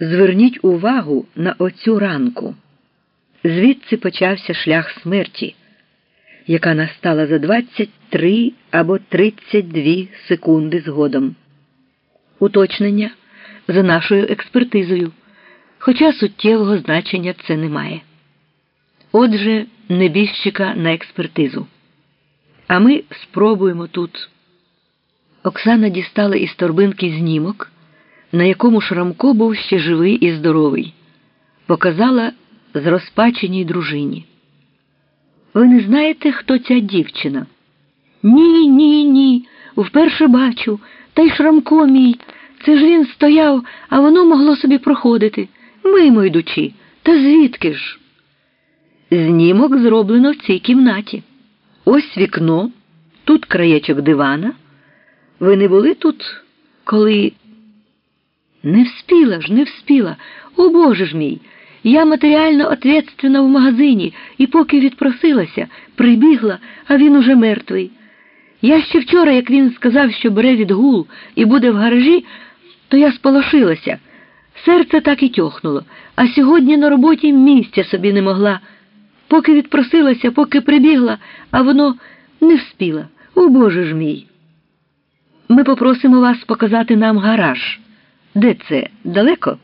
Зверніть увагу на оцю ранку. Звідси почався шлях смерті, яка настала за 23 або 32 секунди згодом. Уточнення за нашою експертизою, хоча суттєвого значення це не має. Отже, небіжчика на експертизу. А ми спробуємо тут. Оксана дістала із торбинки знімок, на якому Шрамко був ще живий і здоровий, показала зрозпаченій дружині. Ви не знаєте, хто ця дівчина? Ні, ні, ні. Вперше бачу. Та й Шрамко мій. Це ж він стояв, а воно могло собі проходити. Мимо йдучи. Та звідки ж? Знімок зроблено в цій кімнаті. Ось вікно, тут краєчок дивана. Ви не були тут, коли. Не вспіла ж, не вспіла. О Боже ж мій! Я матеріально ответственна в магазині, і поки відпросилася, прибігла, а він уже мертвий. Я ще вчора, як він сказав, що бере відгул і буде в гаражі, то я сполошилася. Серце так і тьохнуло, а сьогодні на роботі місця собі не могла. Поки відпросилася, поки прибігла, а воно не вспіла. О Боже ж мій. Ми попросимо вас показати нам гараж. Де це? Далеко?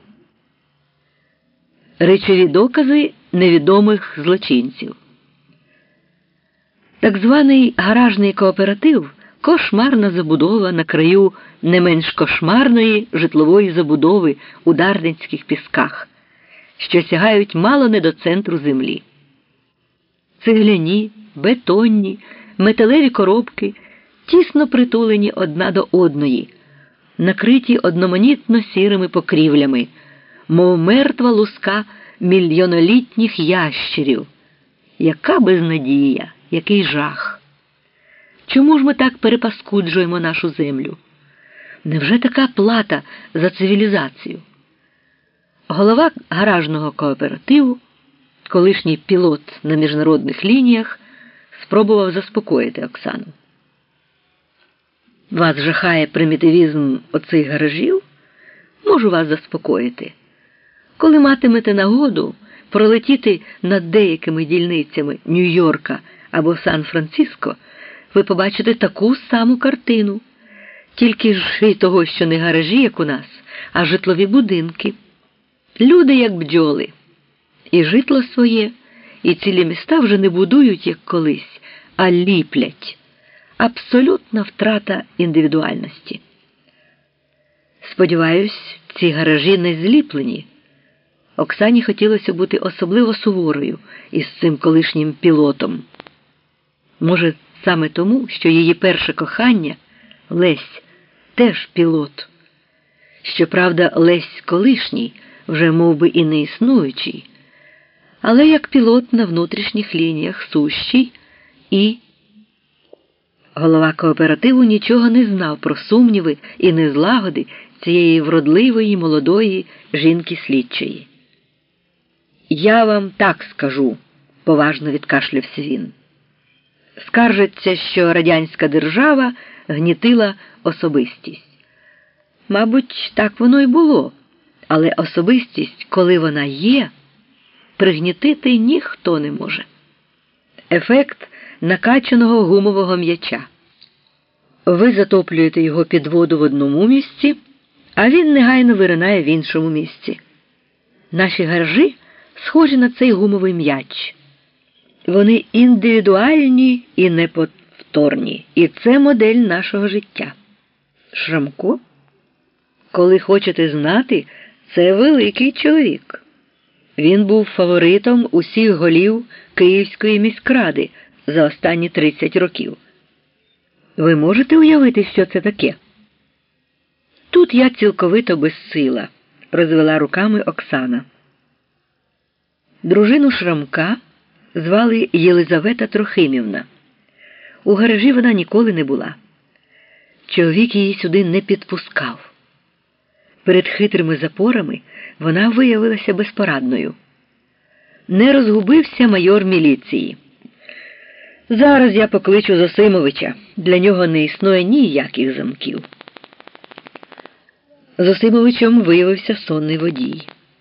Речові докази невідомих злочинців. Так званий гаражний кооператив кошмарна забудова на краю не менш кошмарної житлової забудови у Дарницьких пісках, що сягають мало не до центру землі. Цегляні, бетонні, металеві коробки тісно притулені одна до одної, накриті одноманітно сірими покрівлями, мов мертва луска мільйонолітніх ящерів. Яка безнадія, який жах! Чому ж ми так перепаскуджуємо нашу землю? Невже така плата за цивілізацію? Голова гаражного кооперативу, колишній пілот на міжнародних лініях, спробував заспокоїти Оксану. Вас жахає примітивізм оцих гаражів? Можу вас заспокоїти. Коли матимете нагоду пролетіти над деякими дільницями Нью-Йорка або Сан-Франциско, ви побачите таку саму картину, тільки ж і того, що не гаражі, як у нас, а житлові будинки. Люди, як бджоли, і житло своє, і цілі міста вже не будують, як колись, а ліплять. Абсолютна втрата індивідуальності. Сподіваюсь, ці гаражі не зліплені. Оксані хотілося бути особливо суворою із цим колишнім пілотом. Може, саме тому, що її перше кохання Лесь теж пілот. Щоправда, Лесь колишній, вже мов би, і не існуючий, але як пілот на внутрішніх лініях сущий і. Голова кооперативу нічого не знав про сумніви і незлагоди цієї вродливої молодої жінки слідчої. Я вам так скажу, поважно відкашлявся він. Скаржиться, що радянська держава гнітила особистість. Мабуть, так воно й було, але особистість, коли вона є, пригнітити ніхто не може. Ефект накачаного гумового м'яча. Ви затоплюєте його під воду в одному місці, а він негайно виринає в іншому місці. Наші гаражі схожі на цей гумовий м'яч. Вони індивідуальні і неповторні. І це модель нашого життя. Шрамко, коли хочете знати, це великий чоловік. Він був фаворитом усіх голів Київської міськради за останні 30 років. Ви можете уявити, що це таке? Тут я цілковито безсила, розвела руками Оксана. Дружину Шрамка звали Єлизавета Трохимівна. У гаражі вона ніколи не була. Чоловік її сюди не підпускав. Перед хитрими запорами вона виявилася безпорадною. Не розгубився майор міліції. Зараз я покличу Зосимовича. Для нього не існує ніяких замків. Зосимовичем виявився сонний водій.